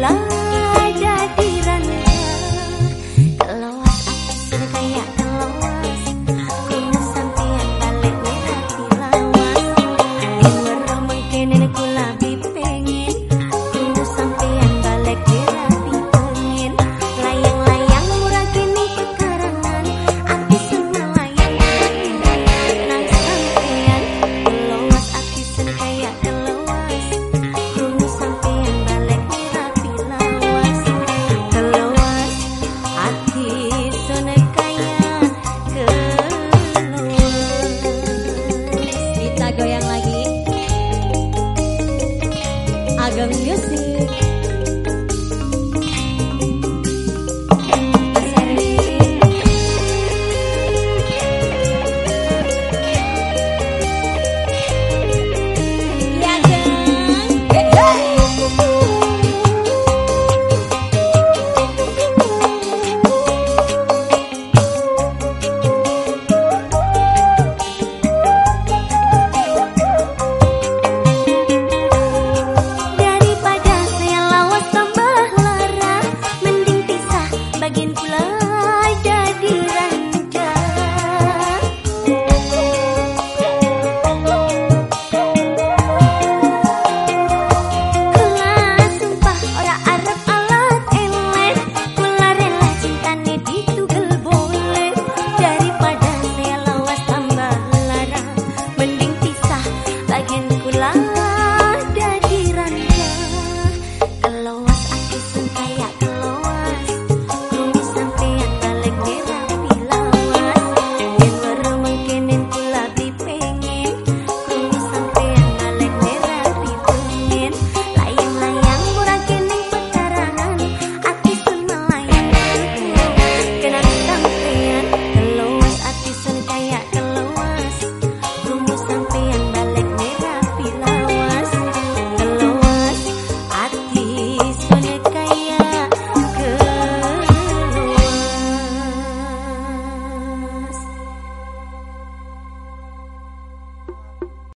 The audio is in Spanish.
volar.